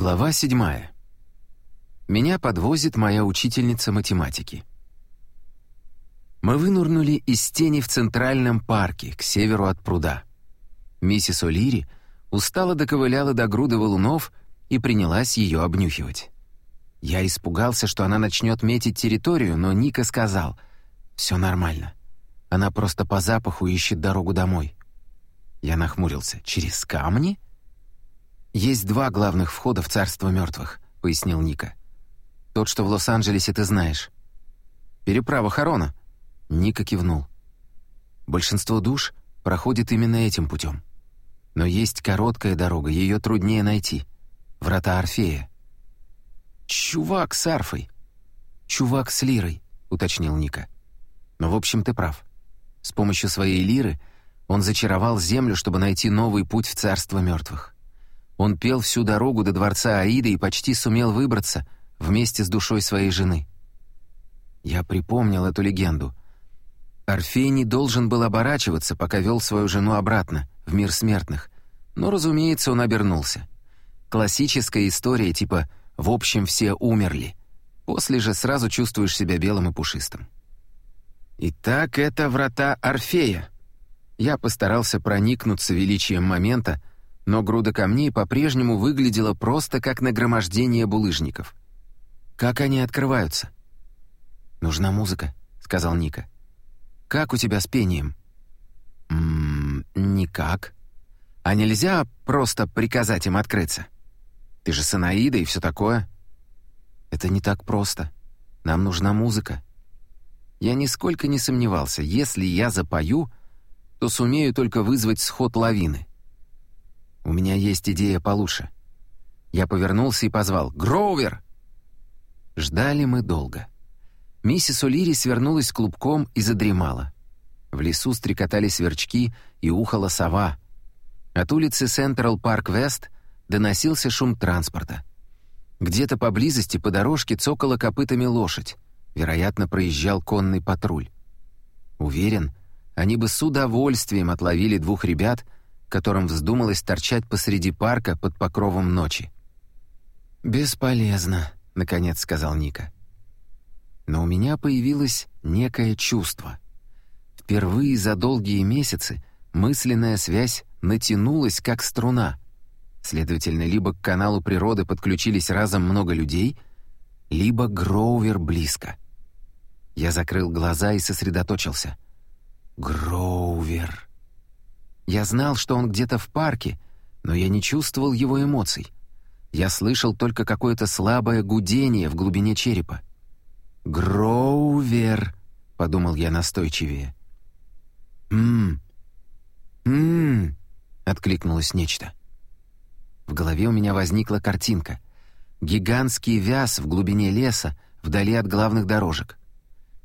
Глава седьмая. Меня подвозит моя учительница математики. Мы вынурнули из тени в центральном парке, к северу от пруда. Миссис О'Лири устало доковыляла до груды валунов и принялась ее обнюхивать. Я испугался, что она начнет метить территорию, но Ника сказал, «Все нормально. Она просто по запаху ищет дорогу домой». Я нахмурился. «Через камни?» «Есть два главных входа в царство мертвых», — пояснил Ника. «Тот, что в Лос-Анджелесе, ты знаешь». «Переправа Харона». Ника кивнул. «Большинство душ проходит именно этим путем. Но есть короткая дорога, ее труднее найти. Врата Орфея». «Чувак с арфой». «Чувак с лирой», — уточнил Ника. «Но в общем ты прав. С помощью своей лиры он зачаровал землю, чтобы найти новый путь в царство мертвых. Он пел всю дорогу до дворца Аиды и почти сумел выбраться вместе с душой своей жены. Я припомнил эту легенду. Орфей не должен был оборачиваться, пока вел свою жену обратно, в мир смертных. Но, разумеется, он обернулся. Классическая история типа «в общем, все умерли». После же сразу чувствуешь себя белым и пушистым. Итак, это врата Орфея. Я постарался проникнуться величием момента, но груда камней по-прежнему выглядела просто как нагромождение булыжников. «Как они открываются?» «Нужна музыка», — сказал Ника. «Как у тебя с пением?» «Ммм, никак. А нельзя просто приказать им открыться? Ты же Санаида и все такое». «Это не так просто. Нам нужна музыка». Я нисколько не сомневался, если я запою, то сумею только вызвать сход лавины. У меня есть идея получше». Я повернулся и позвал «Гроувер!». Ждали мы долго. Миссис О'Лири свернулась клубком и задремала. В лесу стрекотали сверчки и ухала сова. От улицы Централ Парк Вест доносился шум транспорта. Где-то поблизости по дорожке цокала копытами лошадь. Вероятно, проезжал конный патруль. Уверен, они бы с удовольствием отловили двух ребят — которым вздумалось торчать посреди парка под покровом ночи. «Бесполезно», — наконец сказал Ника. Но у меня появилось некое чувство. Впервые за долгие месяцы мысленная связь натянулась, как струна. Следовательно, либо к каналу природы подключились разом много людей, либо Гроувер близко. Я закрыл глаза и сосредоточился. «Гроувер». Я знал, что он где-то в парке, но я не чувствовал его эмоций. Я слышал только какое-то слабое гудение в глубине черепа. «Гроувер», — подумал я настойчивее. «Ммм, ммм», — откликнулось нечто. В голове у меня возникла картинка. Гигантский вяз в глубине леса, вдали от главных дорожек.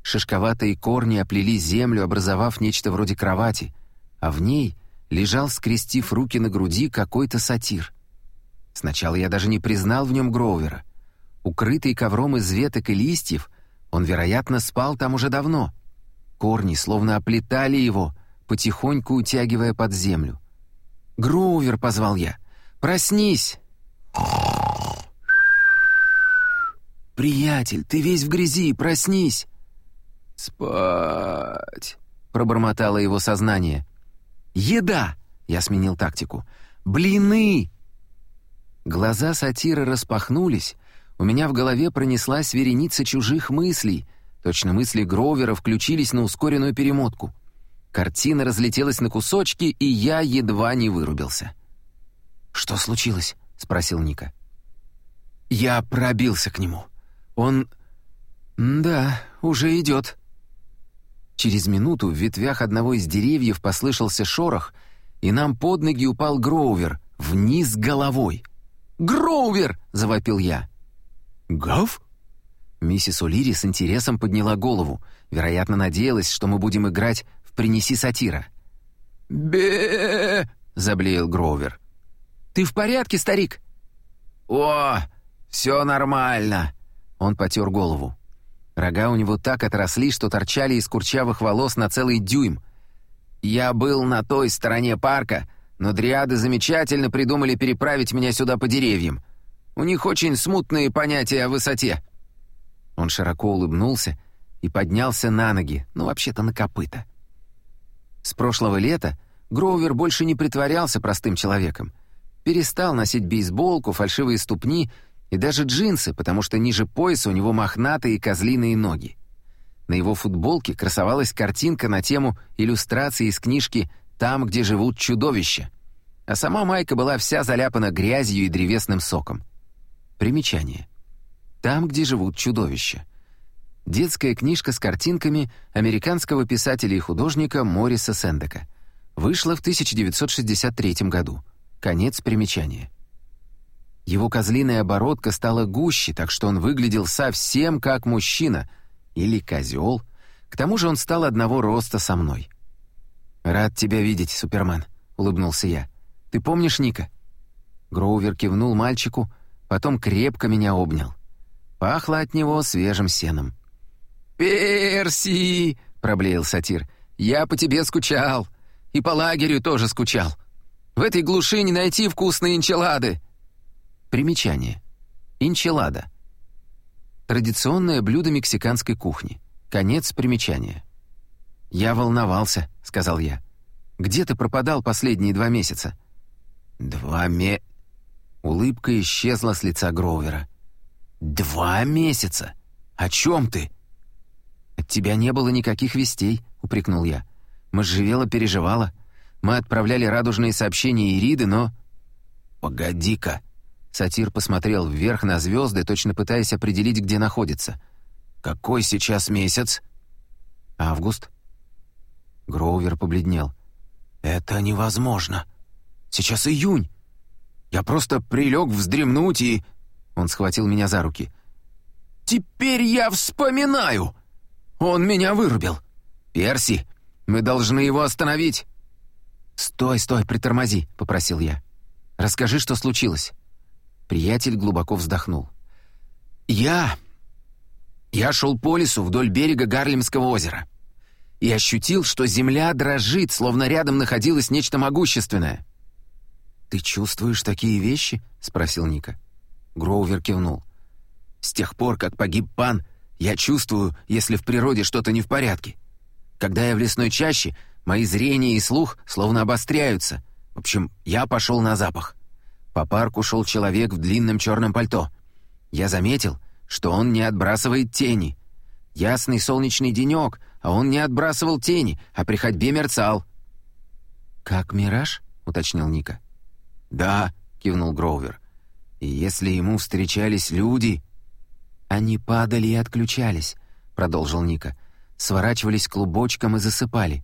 Шишковатые корни оплели землю, образовав нечто вроде кровати, а в ней лежал, скрестив руки на груди, какой-то сатир. Сначала я даже не признал в нем Гроувера. Укрытый ковром из веток и листьев, он, вероятно, спал там уже давно. Корни словно оплетали его, потихоньку утягивая под землю. «Гроувер!» — позвал я. «Проснись!» «Приятель, ты весь в грязи, проснись!» «Спать!» — пробормотало его сознание. «Еда!» — я сменил тактику. «Блины!» Глаза сатиры распахнулись, у меня в голове пронеслась вереница чужих мыслей, точно мысли Гровера включились на ускоренную перемотку. Картина разлетелась на кусочки, и я едва не вырубился. «Что случилось?» — спросил Ника. Я пробился к нему. Он... «Да, уже идет», Через минуту в ветвях одного из деревьев послышался шорох, и нам под ноги упал Гроувер, вниз головой. «Гроувер!» — завопил я. «Гав?» Миссис О'Лири с интересом подняла голову, вероятно, надеялась, что мы будем играть в «Принеси сатира». бе заблеял Гроувер. «Ты в порядке, старик?» «О, все нормально!» Он потер голову. Рога у него так отросли, что торчали из курчавых волос на целый дюйм. Я был на той стороне парка, но дриады замечательно придумали переправить меня сюда по деревьям. У них очень смутные понятия о высоте». Он широко улыбнулся и поднялся на ноги, ну, вообще-то на копыта. С прошлого лета Гроувер больше не притворялся простым человеком. Перестал носить бейсболку, фальшивые ступни и даже джинсы, потому что ниже пояса у него мохнатые козлиные ноги. На его футболке красовалась картинка на тему иллюстрации из книжки «Там, где живут чудовища», а сама майка была вся заляпана грязью и древесным соком. Примечание. «Там, где живут чудовища». Детская книжка с картинками американского писателя и художника Мориса Сендека. Вышла в 1963 году. Конец примечания. Его козлиная оборотка стала гуще, так что он выглядел совсем как мужчина. Или козел. К тому же он стал одного роста со мной. «Рад тебя видеть, Супермен», — улыбнулся я. «Ты помнишь Ника?» Гроувер кивнул мальчику, потом крепко меня обнял. Пахло от него свежим сеном. «Перси!» — проблеял сатир. «Я по тебе скучал. И по лагерю тоже скучал. В этой глуши не найти вкусные энчилады». Примечание. Инчилада. Традиционное блюдо мексиканской кухни. Конец примечания. «Я волновался», — сказал я. «Где ты пропадал последние два месяца?» «Два ме...» Улыбка исчезла с лица Гроувера. «Два месяца? О чем ты?» «От тебя не было никаких вестей», — упрекнул я. «Можжевела переживала. Мы отправляли радужные сообщения Ириды, но...» «Погоди-ка!» Сатир посмотрел вверх на звезды, точно пытаясь определить, где находится. «Какой сейчас месяц?» «Август». Гроувер побледнел. «Это невозможно. Сейчас июнь. Я просто прилег вздремнуть и...» Он схватил меня за руки. «Теперь я вспоминаю!» Он меня вырубил. Перси, мы должны его остановить. Стой, стой, притормози, попросил я. Расскажи, что случилось. Приятель глубоко вздохнул. Я я шел по лесу вдоль берега Гарлемского озера и ощутил, что земля дрожит, словно рядом находилось нечто могущественное. «Ты чувствуешь такие вещи?» — спросил Ника. Гроувер кивнул. «С тех пор, как погиб пан, я чувствую, если в природе что-то не в порядке. Когда я в лесной чаще, мои зрение и слух словно обостряются. В общем, я пошел на запах. По парку шел человек в длинном черном пальто. Я заметил, что он не отбрасывает тени. Ясный солнечный денек, а он не отбрасывал тени, а при ходьбе мерцал. «Как мираж?» — уточнил Ника. «Да», — кивнул Гроувер. «И если ему встречались люди...» «Они падали и отключались», — продолжил Ника. «Сворачивались клубочком и засыпали».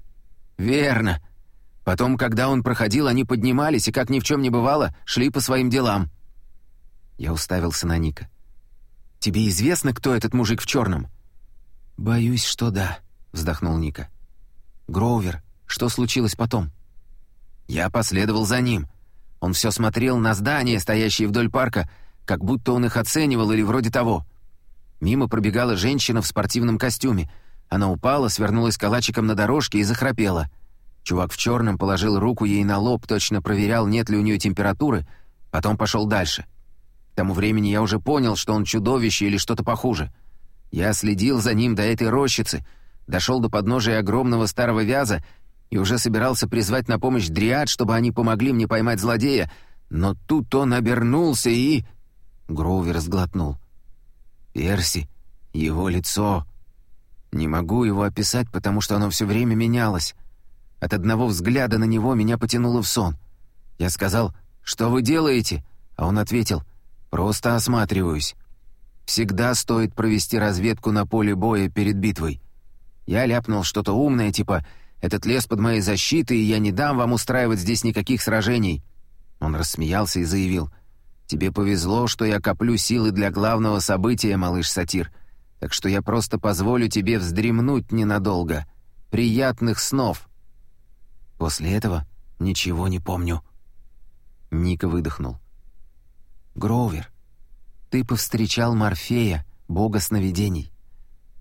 «Верно. Потом, когда он проходил, они поднимались и, как ни в чем не бывало, шли по своим делам». Я уставился на Ника. «Тебе известно, кто этот мужик в черном?» «Боюсь, что да», — вздохнул Ника. «Гроувер, что случилось потом?» Я последовал за ним. Он все смотрел на здания, стоящие вдоль парка, как будто он их оценивал или вроде того. Мимо пробегала женщина в спортивном костюме. Она упала, свернулась калачиком на дорожке и захрапела. Чувак в черном положил руку ей на лоб, точно проверял, нет ли у нее температуры, потом пошел дальше. К тому времени я уже понял, что он чудовище или что-то похуже. Я следил за ним до этой рощицы, дошел до подножия огромного старого вяза и уже собирался призвать на помощь дриад, чтобы они помогли мне поймать злодея, но тут он обернулся и... Гроувер сглотнул. Перси, его лицо. Не могу его описать, потому что оно все время менялось. От одного взгляда на него меня потянуло в сон. Я сказал «Что вы делаете?» А он ответил «Просто осматриваюсь». Всегда стоит провести разведку на поле боя перед битвой. Я ляпнул что-то умное, типа «Этот лес под моей защитой, и я не дам вам устраивать здесь никаких сражений». Он рассмеялся и заявил Тебе повезло, что я коплю силы для главного события, малыш-сатир, так что я просто позволю тебе вздремнуть ненадолго. Приятных снов!» После этого ничего не помню. Ника выдохнул. «Гроувер, ты повстречал Морфея, бога сновидений.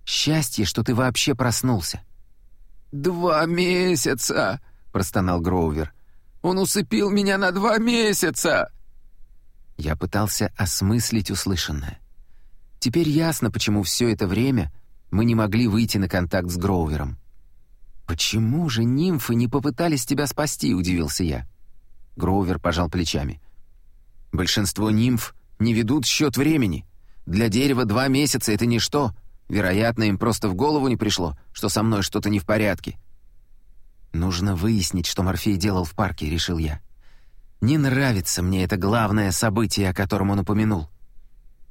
Счастье, что ты вообще проснулся». «Два месяца!» — простонал Гроувер. «Он усыпил меня на два месяца!» Я пытался осмыслить услышанное. Теперь ясно, почему все это время мы не могли выйти на контакт с Гроувером. «Почему же нимфы не попытались тебя спасти?» — удивился я. Гроувер пожал плечами. «Большинство нимф не ведут счет времени. Для дерева два месяца — это ничто. Вероятно, им просто в голову не пришло, что со мной что-то не в порядке». «Нужно выяснить, что Морфей делал в парке», — решил я. «Не нравится мне это главное событие, о котором он упомянул.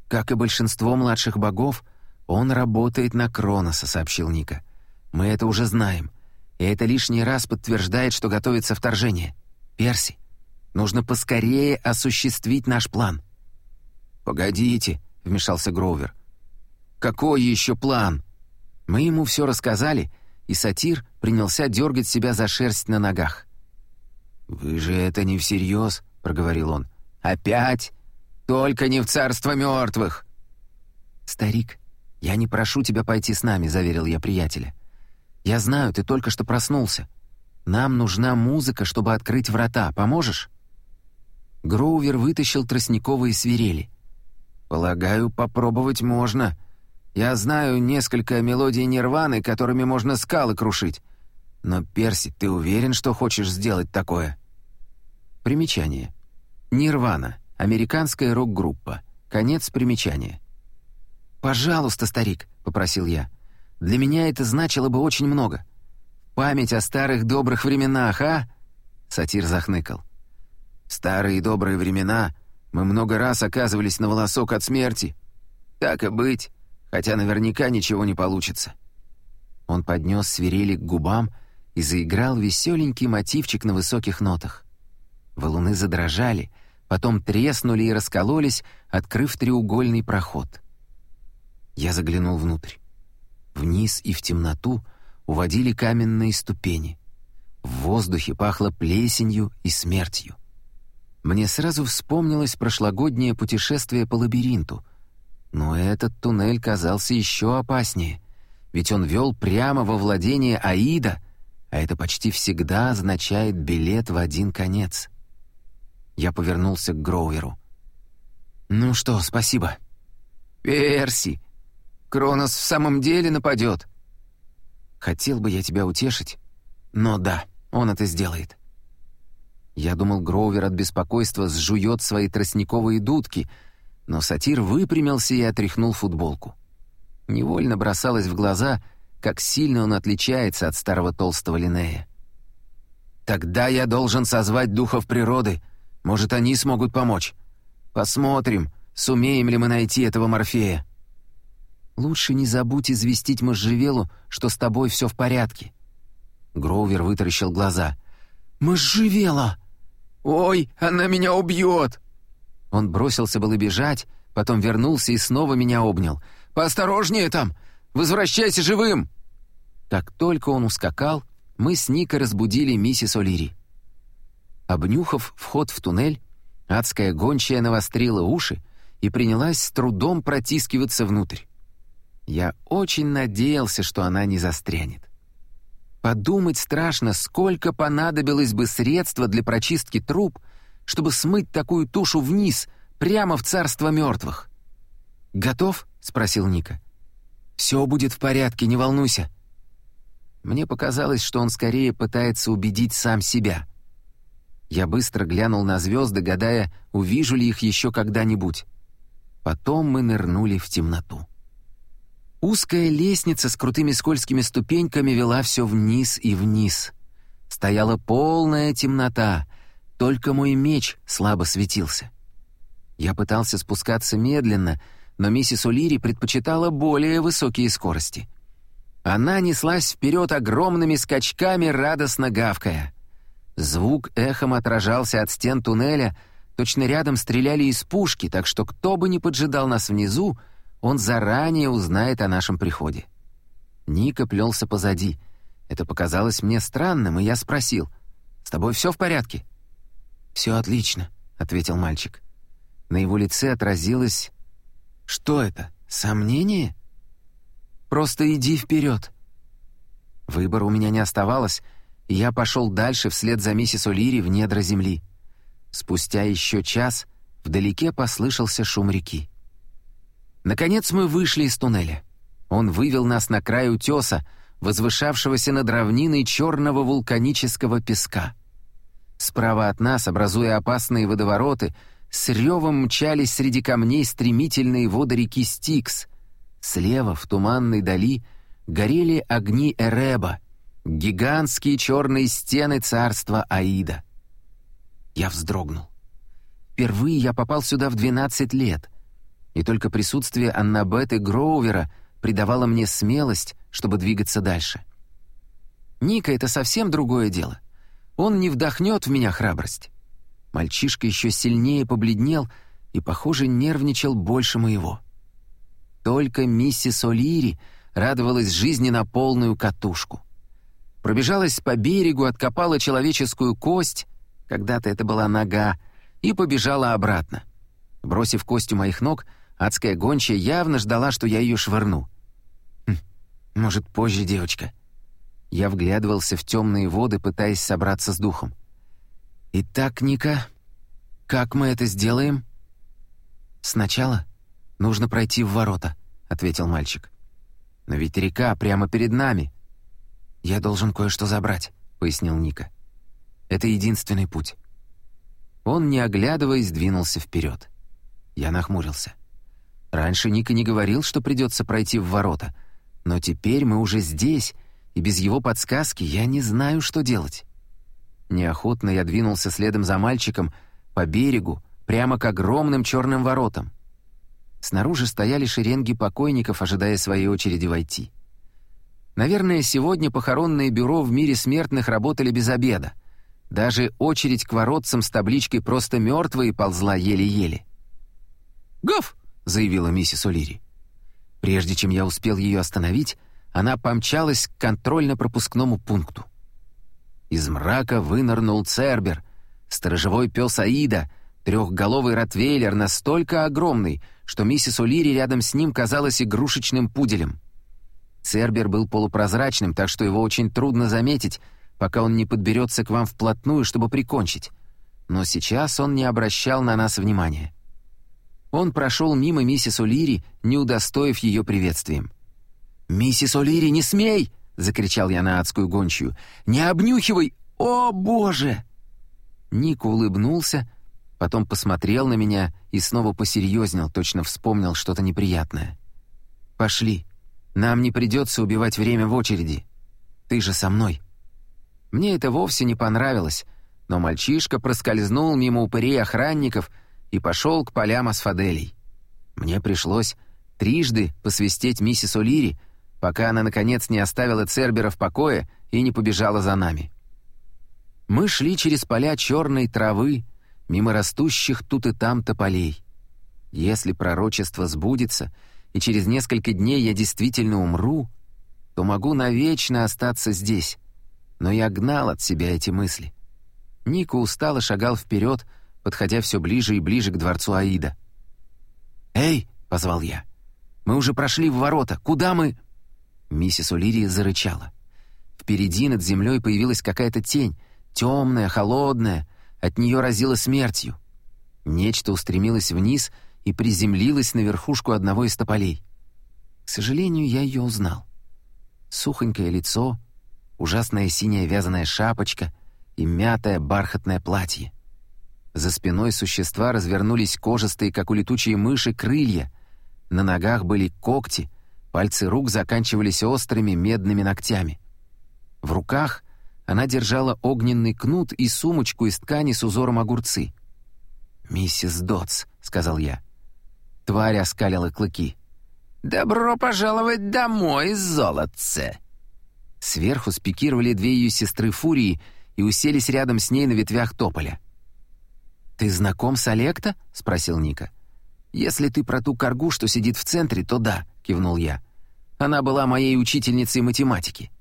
Как и большинство младших богов, он работает на Кроноса», — сообщил Ника. «Мы это уже знаем, и это лишний раз подтверждает, что готовится вторжение. Перси, нужно поскорее осуществить наш план». «Погодите», — вмешался Гроувер. «Какой еще план?» Мы ему все рассказали, и сатир принялся дергать себя за шерсть на ногах. «Вы же это не всерьез», — проговорил он. «Опять? Только не в царство мертвых!» «Старик, я не прошу тебя пойти с нами», — заверил я приятеля. «Я знаю, ты только что проснулся. Нам нужна музыка, чтобы открыть врата. Поможешь?» Гроувер вытащил тростниковые свирели. «Полагаю, попробовать можно. Я знаю несколько мелодий Нирваны, которыми можно скалы крушить. Но, Перси, ты уверен, что хочешь сделать такое?» Примечание. Нирвана. Американская рок-группа. Конец примечания. «Пожалуйста, старик», — попросил я. «Для меня это значило бы очень много. Память о старых добрых временах, а?» Сатир захныкал. «Старые добрые времена мы много раз оказывались на волосок от смерти. Так и быть, хотя наверняка ничего не получится». Он поднес свирели к губам и заиграл веселенький мотивчик на высоких нотах. Валуны задрожали, потом треснули и раскололись, открыв треугольный проход. Я заглянул внутрь. Вниз и в темноту уводили каменные ступени. В воздухе пахло плесенью и смертью. Мне сразу вспомнилось прошлогоднее путешествие по лабиринту. Но этот туннель казался еще опаснее, ведь он вел прямо во владение Аида, а это почти всегда означает билет в один конец. Я повернулся к Гроуверу. «Ну что, спасибо». «Перси! Кронос в самом деле нападет!» «Хотел бы я тебя утешить, но да, он это сделает». Я думал, Гроувер от беспокойства сжует свои тростниковые дудки, но сатир выпрямился и отряхнул футболку. Невольно бросалось в глаза, как сильно он отличается от старого толстого Линнея. «Тогда я должен созвать духов природы. Может, они смогут помочь. Посмотрим, сумеем ли мы найти этого Морфея». «Лучше не забудь известить Можжевелу, что с тобой все в порядке». Гроувер вытаращил глаза. «Можжевела!» «Ой, она меня убьет!» Он бросился было бежать, потом вернулся и снова меня обнял. «Поосторожнее там! Возвращайся живым!» Как только он ускакал, мы с Никой разбудили миссис О'Лири. Обнюхав вход в туннель, адская гончая навострила уши и принялась с трудом протискиваться внутрь. Я очень надеялся, что она не застрянет. Подумать страшно, сколько понадобилось бы средства для прочистки труб, чтобы смыть такую тушу вниз, прямо в царство мертвых. «Готов?» — спросил Ника. «Все будет в порядке, не волнуйся». Мне показалось, что он скорее пытается убедить сам себя. Я быстро глянул на звезды, гадая, увижу ли их еще когда-нибудь. Потом мы нырнули в темноту. Узкая лестница с крутыми скользкими ступеньками вела все вниз и вниз. Стояла полная темнота, только мой меч слабо светился. Я пытался спускаться медленно, но миссис Улири предпочитала более высокие скорости. Она неслась вперед огромными скачками, радостно гавкая. Звук эхом отражался от стен туннеля, точно рядом стреляли из пушки, так что кто бы ни поджидал нас внизу, он заранее узнает о нашем приходе. Ника плелся позади. Это показалось мне странным, и я спросил, «С тобой все в порядке?» «Все отлично», — ответил мальчик. На его лице отразилось... «Что это? Сомнение?» «Просто иди вперед». Выбора у меня не оставалось, и я пошел дальше вслед за миссис О'Лири в недра земли. Спустя еще час Вдалеке послышался шум реки. Наконец мы вышли из туннеля. Он вывел нас на край утеса, возвышавшегося над равниной черного вулканического песка. Справа от нас, образуя опасные водовороты, с ревом мчались среди камней стремительные воды реки Стикс. Слева, в туманной дали, горели огни Эреба, гигантские черные стены царства Аида. Я вздрогнул. Впервые я попал сюда в 12 лет, и только присутствие Аннабет и Гроувера придавало мне смелость, чтобы двигаться дальше. Ника — это совсем другое дело. Он не вдохнет в меня храбрость. Мальчишка еще сильнее побледнел и, похоже, нервничал больше моего. Только миссис О'Лири радовалась жизни на полную катушку. Пробежалась по берегу, откопала человеческую кость, когда-то это была нога, и побежала обратно. Бросив кость у моих ног, адская гончая явно ждала, что я ее швырну. Хм, может, позже, девочка. Я вглядывался в темные воды, пытаясь собраться с духом. «Итак, Ника, как мы это сделаем?» «Сначала нужно пройти в ворота», — ответил мальчик. «Но ведь река прямо перед нами». «Я должен кое-что забрать», — пояснил Ника. «Это единственный путь». Он, не оглядываясь, двинулся вперед. Я нахмурился. Раньше Ника не говорил, что придется пройти в ворота, но теперь мы уже здесь, и без его подсказки я не знаю, что делать. Неохотно я двинулся следом за мальчиком по берегу, прямо к огромным черным воротам. Снаружи стояли шеренги покойников, ожидая своей очереди войти. Наверное, сегодня похоронное бюро в мире смертных работали без обеда. Даже очередь к воротцам с табличкой «Просто мертвые» ползла еле-еле. «Гав!» — заявила миссис О'Лири. Прежде чем я успел ее остановить, она помчалась к контрольно-пропускному пункту. Из мрака вынырнул Цербер, сторожевой пес Аида, трехголовый ротвейлер настолько огромный, что миссис О'Лири рядом с ним казалась игрушечным пуделем. Цербер был полупрозрачным, так что его очень трудно заметить, пока он не подберется к вам вплотную, чтобы прикончить. Но сейчас он не обращал на нас внимания. Он прошел мимо миссис О'Лири, не удостоив ее приветствием. «Миссис О'Лири, не смей!» закричал я на адскую гончую. «Не обнюхивай! О, Боже!» Ник улыбнулся, потом посмотрел на меня и снова посерьезнел, точно вспомнил что-то неприятное. «Пошли. Нам не придется убивать время в очереди. Ты же со мной». Мне это вовсе не понравилось, но мальчишка проскользнул мимо упырей охранников и пошел к полям асфаделей. Мне пришлось трижды посвистеть миссис О'Лири, пока она, наконец, не оставила Цербера в покое и не побежала за нами. Мы шли через поля черной травы, мимо растущих тут и там тополей. Если пророчество сбудется, и через несколько дней я действительно умру, то могу навечно остаться здесь. Но я гнал от себя эти мысли. Ника устало шагал вперед, подходя все ближе и ближе к дворцу Аида. «Эй!» — позвал я. «Мы уже прошли в ворота. Куда мы...» Миссис О'Лири зарычала. Впереди над землей появилась какая-то тень, темная, холодная, от нее разило смертью. Нечто устремилось вниз и приземлилось на верхушку одного из тополей. К сожалению, я ее узнал. Сухонькое лицо, ужасная синяя вязаная шапочка и мятое бархатное платье. За спиной существа развернулись кожистые, как у летучей мыши, крылья. На ногах были когти — Пальцы рук заканчивались острыми медными ногтями. В руках она держала огненный кнут и сумочку из ткани с узором огурцы. «Миссис Дотс», — сказал я. Тварь оскалила клыки. «Добро пожаловать домой, золотце!» Сверху спикировали две ее сестры Фурии и уселись рядом с ней на ветвях тополя. «Ты знаком с Олекта?» — спросил Ника. «Если ты про ту коргу, что сидит в центре, то да кивнул я. «Она была моей учительницей математики».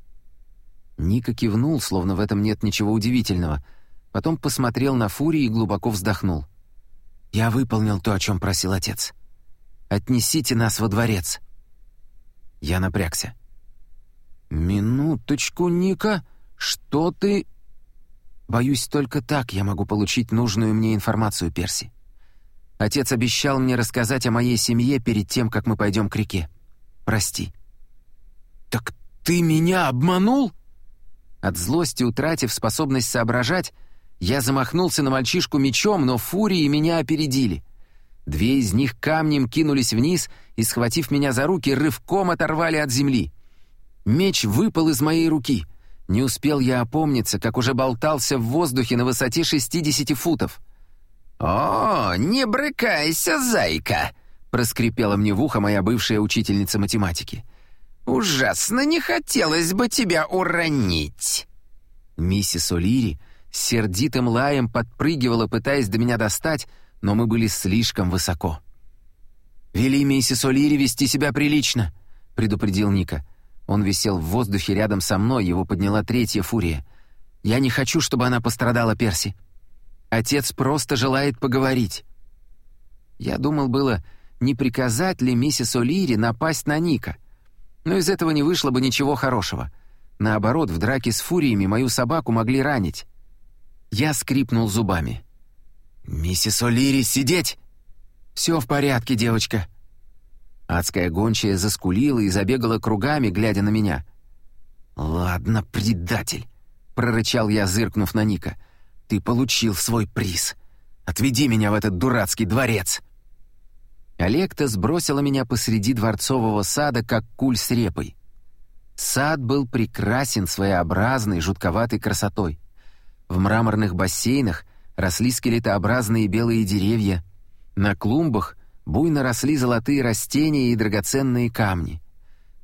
Ника кивнул, словно в этом нет ничего удивительного. Потом посмотрел на Фури и глубоко вздохнул. «Я выполнил то, о чем просил отец. Отнесите нас во дворец». Я напрягся. «Минуточку, Ника, что ты...» «Боюсь, только так я могу получить нужную мне информацию, Перси. Отец обещал мне рассказать о моей семье перед тем, как мы пойдем к реке. Прости». «Так ты меня обманул?» От злости, утратив способность соображать, я замахнулся на мальчишку мечом, но фурии меня опередили. Две из них камнем кинулись вниз и, схватив меня за руки, рывком оторвали от земли. Меч выпал из моей руки. Не успел я опомниться, как уже болтался в воздухе на высоте 60 футов. «О, не брыкайся, зайка!» — проскрипела мне в ухо моя бывшая учительница математики. «Ужасно не хотелось бы тебя уронить!» Миссис О'Лири сердитым лаем подпрыгивала, пытаясь до меня достать, но мы были слишком высоко. «Вели миссис О'Лири вести себя прилично», — предупредил Ника. Он висел в воздухе рядом со мной, его подняла третья фурия. «Я не хочу, чтобы она пострадала, Перси. Отец просто желает поговорить». Я думал было, не приказать ли миссис О'Лири напасть на Ника. Но из этого не вышло бы ничего хорошего. Наоборот, в драке с фуриями мою собаку могли ранить. Я скрипнул зубами. «Миссис О'Лири, сидеть!» «Все в порядке, девочка». Адская гончая заскулила и забегала кругами, глядя на меня. «Ладно, предатель», — прорычал я, зыркнув на Ника. «Ты получил свой приз. Отведи меня в этот дурацкий дворец». Олекта сбросила меня посреди дворцового сада, как куль с репой. Сад был прекрасен своеобразной, жутковатой красотой. В мраморных бассейнах росли скелетообразные белые деревья. На клумбах буйно росли золотые растения и драгоценные камни.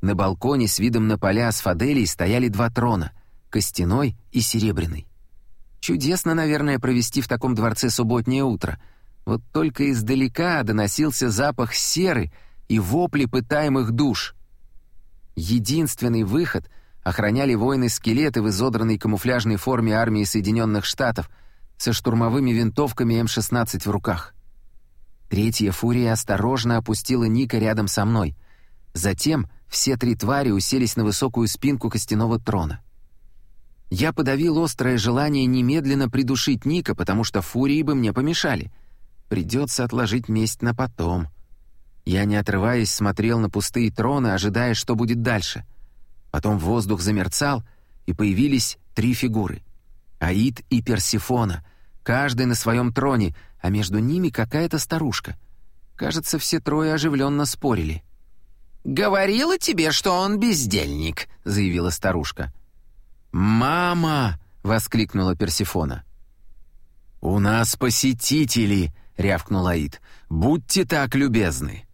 На балконе с видом на поля асфаделей стояли два трона — костяной и серебряный. Чудесно, наверное, провести в таком дворце субботнее утро — вот только издалека доносился запах серы и вопли пытаемых душ. Единственный выход охраняли воины-скелеты в изодранной камуфляжной форме армии Соединенных Штатов со штурмовыми винтовками М-16 в руках. Третья фурия осторожно опустила Ника рядом со мной. Затем все три твари уселись на высокую спинку костяного трона. Я подавил острое желание немедленно придушить Ника, потому что фурии бы мне помешали — Придется отложить месть на потом. Я, не отрываясь, смотрел на пустые троны, ожидая, что будет дальше. Потом воздух замерцал, и появились три фигуры. Аид и Персифона, каждый на своем троне, а между ними какая-то старушка. Кажется, все трое оживленно спорили. «Говорила тебе, что он бездельник», — заявила старушка. «Мама!» — воскликнула Персифона. «У нас посетители!» — рявкнул Аид. «Будьте так любезны!»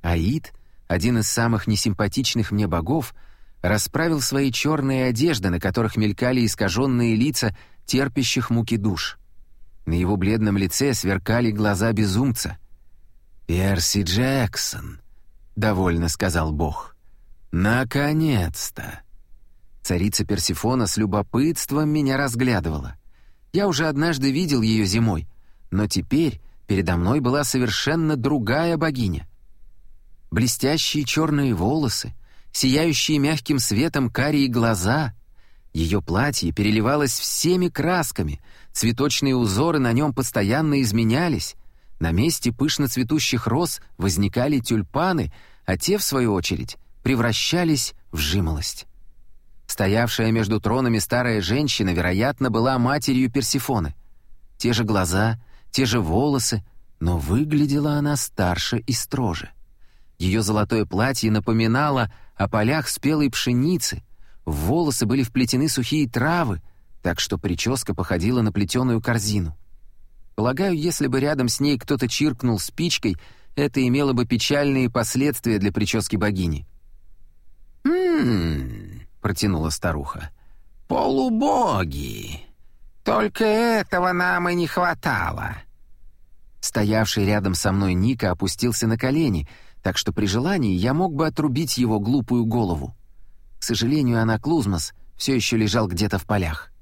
Аид, один из самых несимпатичных мне богов, расправил свои черные одежды, на которых мелькали искаженные лица терпящих муки душ. На его бледном лице сверкали глаза безумца. «Перси Джексон», — довольно сказал бог. «Наконец-то!» Царица Персифона с любопытством меня разглядывала. Я уже однажды видел ее зимой — но теперь передо мной была совершенно другая богиня. Блестящие черные волосы, сияющие мягким светом карие глаза. Ее платье переливалось всеми красками, цветочные узоры на нем постоянно изменялись. На месте пышно цветущих роз возникали тюльпаны, а те, в свою очередь, превращались в жимолость. Стоявшая между тронами старая женщина, вероятно, была матерью Персифоны. Те же глаза, те же волосы, но выглядела она старше и строже. Ее золотое платье напоминало о полях спелой пшеницы, в волосы были вплетены сухие травы, так что прическа походила на плетеную корзину. Полагаю, если бы рядом с ней кто-то чиркнул спичкой, это имело бы печальные последствия для прически богини. «М-м-м», протянула старуха, — «полубоги! Только этого нам и не хватало. Стоявший рядом со мной Ника опустился на колени, так что при желании я мог бы отрубить его глупую голову. К сожалению, Анаклузмос все еще лежал где-то в полях.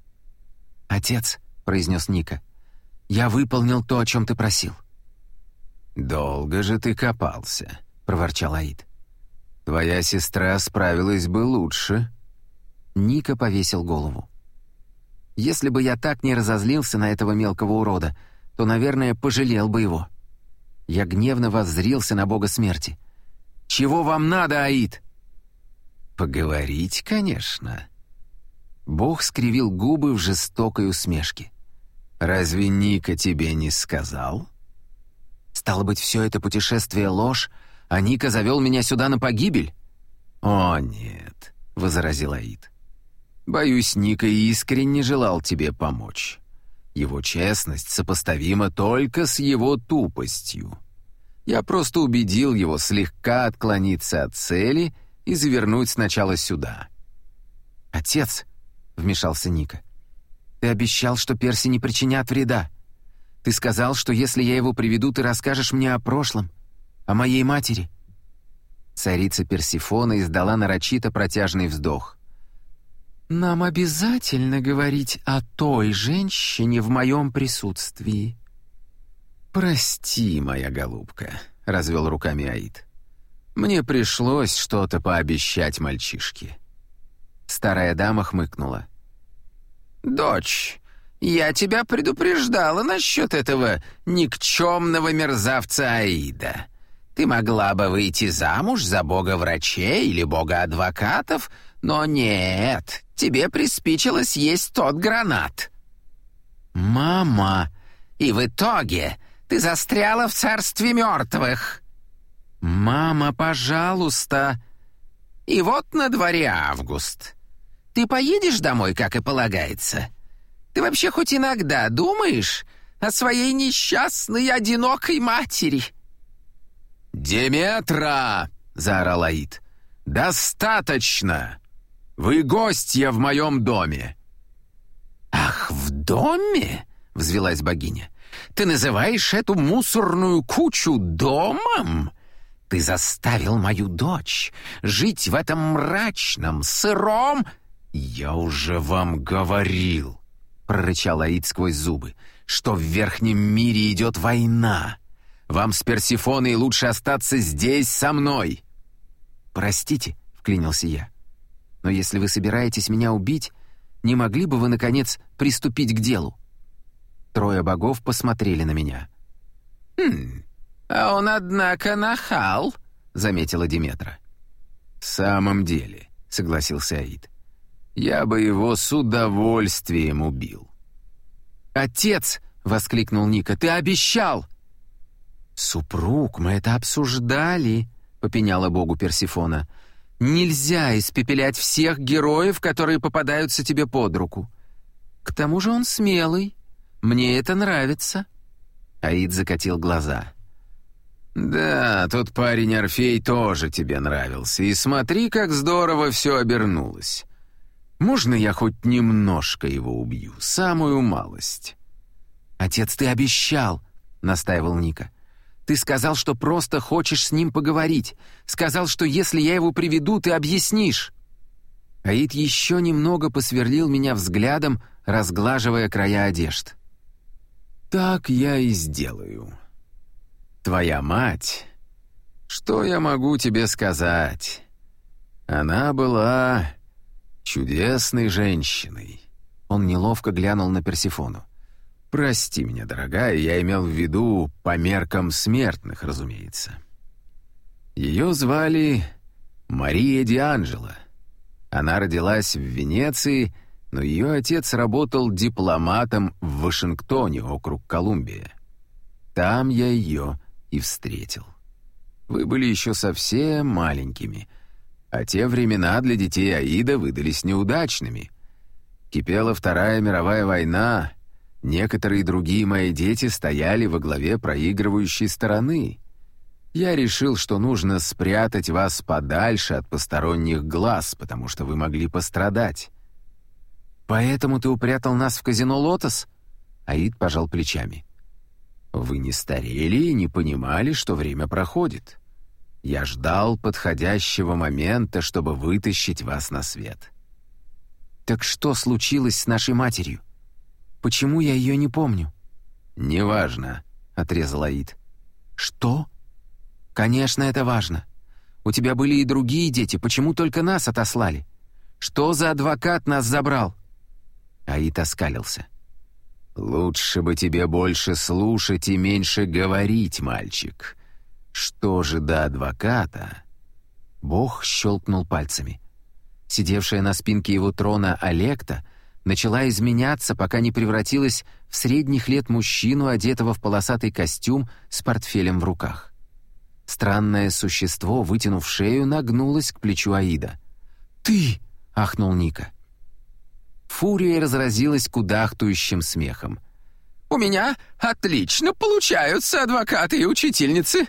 «Отец», — произнес Ника, — «я выполнил то, о чем ты просил». «Долго же ты копался», — проворчал Аид. «Твоя сестра справилась бы лучше». Ника повесил голову. «Если бы я так не разозлился на этого мелкого урода, то, наверное, пожалел бы его. Я гневно воззрился на бога смерти. «Чего вам надо, Аид?» «Поговорить, конечно». Бог скривил губы в жестокой усмешке. «Разве Ника тебе не сказал?» «Стало быть, все это путешествие — ложь, а Ника завел меня сюда на погибель?» «О, нет», — возразил Аид. «Боюсь, Ника искренне желал тебе помочь. Его честность сопоставима только с его тупостью. Я просто убедил его слегка отклониться от цели и завернуть сначала сюда». «Отец», — вмешался Ника, — «ты обещал, что Перси не причинят вреда. Ты сказал, что если я его приведу, ты расскажешь мне о прошлом, о моей матери». Царица Персифона издала нарочито протяжный вздох. «Нам обязательно говорить о той женщине в моем присутствии». «Прости, моя голубка», — развел руками Аид. «Мне пришлось что-то пообещать мальчишке». Старая дама хмыкнула. «Дочь, я тебя предупреждала насчет этого никчемного мерзавца Аида. Ты могла бы выйти замуж за бога врачей или бога адвокатов, но нет, тебе приспичило съесть тот гранат». «Мама!» «И в итоге ты застряла в царстве мертвых». «Мама, пожалуйста!» «И вот на дворе август. Ты поедешь домой, как и полагается? Ты вообще хоть иногда думаешь о своей несчастной одинокой матери?» «Деметра!» — заорал Аид. «Достаточно! Вы гостья в моем доме!» «Ах, в доме?» — взвелась богиня. «Ты называешь эту мусорную кучу домом? Ты заставил мою дочь жить в этом мрачном, сыром...» «Я уже вам говорил», — прорычал Аид сквозь зубы, «что в верхнем мире идет война. Вам с Персифоной лучше остаться здесь со мной». «Простите», — вклинился я, «но если вы собираетесь меня убить, не могли бы вы, наконец, приступить к делу?» Трое богов посмотрели на меня. «Хм, а он, однако, нахал», — заметила Диметра. «В самом деле», — согласился Аид, «я бы его с удовольствием убил». «Отец!» — воскликнул Ника. «Ты обещал!» «Супруг, мы это обсуждали», — попеняла богу Персифона. «Нельзя испепелять всех героев, которые попадаются тебе под руку. К тому же он смелый. Мне это нравится». Аид закатил глаза. «Да, тот парень Орфей тоже тебе нравился, и смотри, как здорово все обернулось. Можно я хоть немножко его убью, самую малость?» «Отец, ты обещал», — настаивал Ника. Ты сказал, что просто хочешь с ним поговорить. Сказал, что если я его приведу, ты объяснишь». Аид еще немного посверлил меня взглядом, разглаживая края одежд. «Так я и сделаю. Твоя мать... Что я могу тебе сказать? Она была чудесной женщиной». Он неловко глянул на Персифону. Прости меня, дорогая, я имел в виду по меркам смертных, разумеется. Ее звали Мария Дианджело. Она родилась в Венеции, но ее отец работал дипломатом в Вашингтоне, округ Колумбия. Там я ее и встретил. Вы были еще совсем маленькими, а те времена для детей Аида выдались неудачными. Кипела Вторая мировая война — Некоторые другие мои дети стояли во главе проигрывающей стороны. Я решил, что нужно спрятать вас подальше от посторонних глаз, потому что вы могли пострадать. Поэтому ты упрятал нас в казино «Лотос»?» Аид пожал плечами. Вы не старели и не понимали, что время проходит. Я ждал подходящего момента, чтобы вытащить вас на свет. Так что случилось с нашей матерью? Почему я ее не помню?» «Неважно», — отрезал Аид. «Что?» «Конечно, это важно. У тебя были и другие дети, почему только нас отослали? Что за адвокат нас забрал?» Аид оскалился. «Лучше бы тебе больше слушать и меньше говорить, мальчик. Что же до адвоката?» Бог щелкнул пальцами. Сидевшая на спинке его трона Олекта начала изменяться, пока не превратилась в средних лет мужчину, одетого в полосатый костюм с портфелем в руках. Странное существо, вытянув шею, нагнулось к плечу Аида. «Ты!» — ахнул Ника. Фурия разразилась кудахтующим смехом. «У меня отлично получаются адвокаты и учительницы!»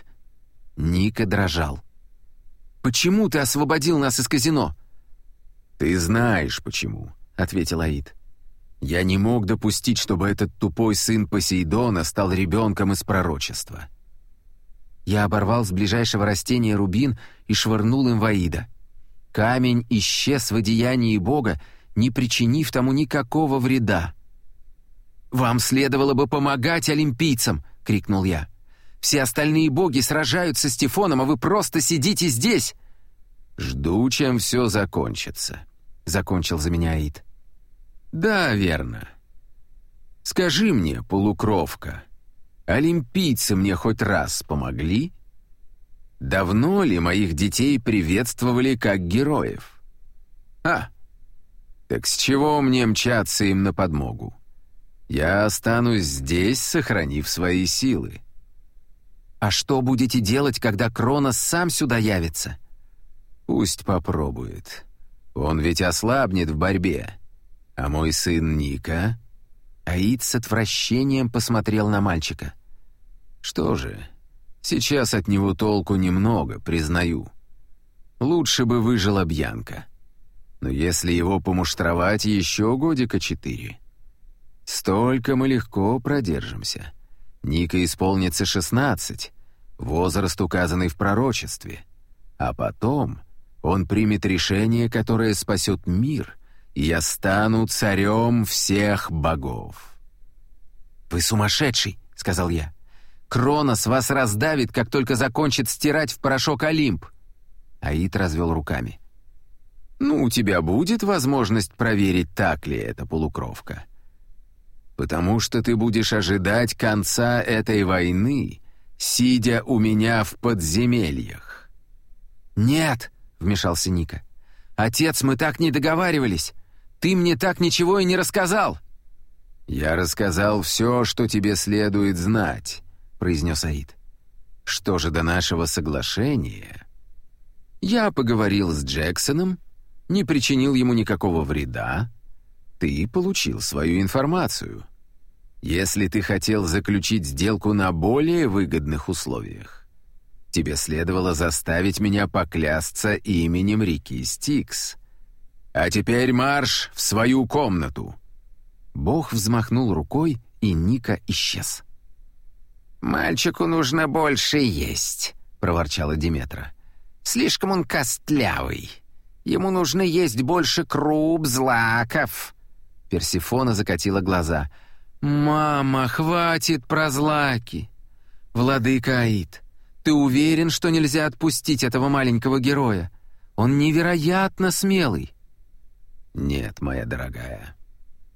Ника дрожал. «Почему ты освободил нас из казино?» «Ты знаешь, почему», — ответил Аид. «Я не мог допустить, чтобы этот тупой сын Посейдона стал ребенком из пророчества». Я оборвал с ближайшего растения рубин и швырнул им в Аида. Камень исчез в одеянии Бога, не причинив тому никакого вреда. «Вам следовало бы помогать олимпийцам!» — крикнул я. «Все остальные боги сражаются с Тифоном, а вы просто сидите здесь!» «Жду, чем все закончится», — закончил за меня Аид. «Да, верно. Скажи мне, полукровка, олимпийцы мне хоть раз помогли? Давно ли моих детей приветствовали как героев? А, так с чего мне мчаться им на подмогу? Я останусь здесь, сохранив свои силы. А что будете делать, когда Кронос сам сюда явится? Пусть попробует. Он ведь ослабнет в борьбе. А мой сын Ника... Аид с отвращением посмотрел на мальчика. Что же, сейчас от него толку немного, признаю. Лучше бы выжила Бьянка но если его помуштровать еще годика четыре... Столько мы легко продержимся. Ника исполнится шестнадцать, возраст, указанный в пророчестве. А потом он примет решение, которое спасет мир, и я стану царем всех богов. «Вы сумасшедший!» — сказал я. «Кронос вас раздавит, как только закончит стирать в порошок Олимп!» Аид развел руками. Ну, у тебя будет возможность проверить, так ли это полукровка. Потому что ты будешь ожидать конца этой войны, сидя у меня в подземельях». «Нет», — вмешался Ника. «Отец, мы так не договаривались. Ты мне так ничего и не рассказал». «Я рассказал все, что тебе следует знать», — произнес Аид. «Что же до нашего соглашения?» «Я поговорил с Джексоном, не причинил ему никакого вреда, ты получил свою информацию. Если ты хотел заключить сделку на более выгодных условиях, тебе следовало заставить меня поклясться именем реки Стикс. А теперь марш в свою комнату!» Бог взмахнул рукой, и Ника исчез. «Мальчику нужно больше есть», — проворчала Диметра. «Слишком он костлявый». Ему нужно есть больше круп, злаков». Персифона закатила глаза. «Мама, хватит про злаки!» «Владыка Аид, ты уверен, что нельзя отпустить этого маленького героя? Он невероятно смелый». «Нет, моя дорогая.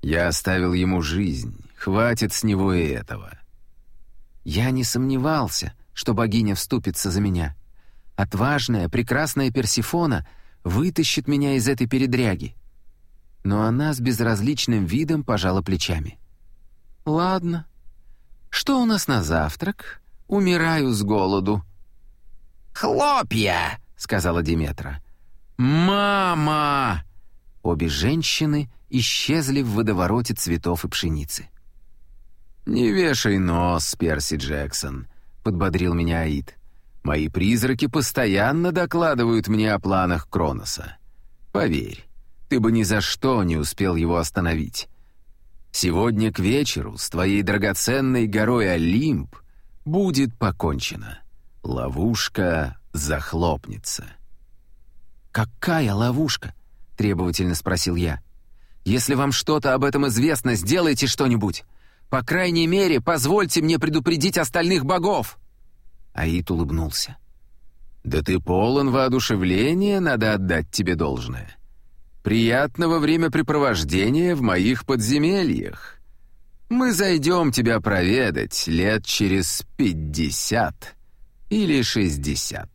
Я оставил ему жизнь. Хватит с него и этого». Я не сомневался, что богиня вступится за меня. Отважная, прекрасная Персифона — вытащит меня из этой передряги. Но она с безразличным видом пожала плечами. «Ладно. Что у нас на завтрак? Умираю с голоду». «Хлопья!» — сказала Диметра. «Мама!» Обе женщины исчезли в водовороте цветов и пшеницы. «Не вешай нос, Перси Джексон», — подбодрил меня Аид. Мои призраки постоянно докладывают мне о планах Кроноса. Поверь, ты бы ни за что не успел его остановить. Сегодня к вечеру с твоей драгоценной горой Олимп будет покончено. Ловушка захлопнется». «Какая ловушка?» — требовательно спросил я. «Если вам что-то об этом известно, сделайте что-нибудь. По крайней мере, позвольте мне предупредить остальных богов». Аид улыбнулся. «Да ты полон воодушевления, надо отдать тебе должное. Приятного времяпрепровождения в моих подземельях. Мы зайдем тебя проведать лет через пятьдесят или шестьдесят.